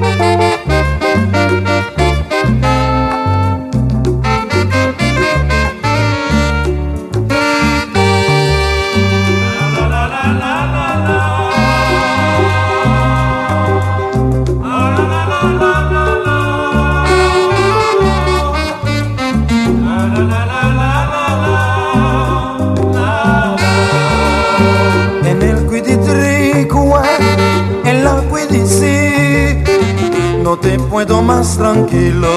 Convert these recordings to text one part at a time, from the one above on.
Música puedo más tranquilo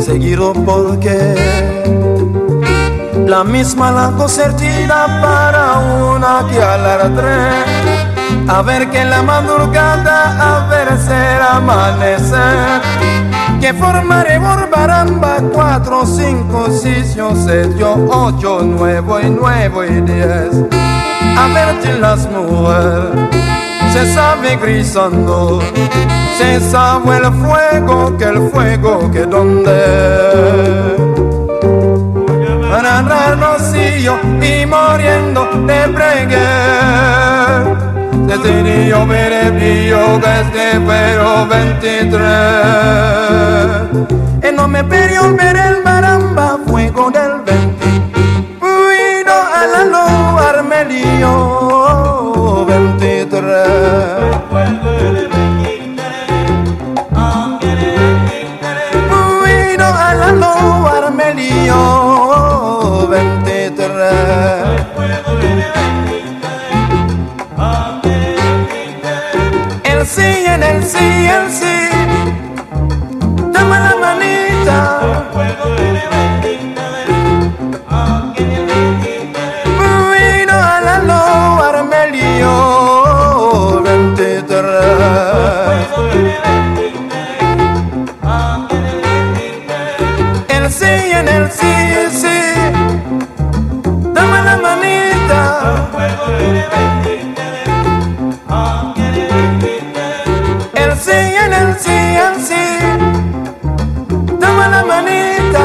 seguir porque la misma la concertina para una que alardre a ver que la madrugada a ver ser amanecer. Que formaré baramba cuatro, cinco, seis, siete, ocho, nueve y nueve y diez. A ver las mujeres se sabe grisando, se sabe el fuego, que el fuego que donde. Para rocío y muriendo de bregue. Desde niño veré mío desde pero 23. El sí el sí, el sí. Manita.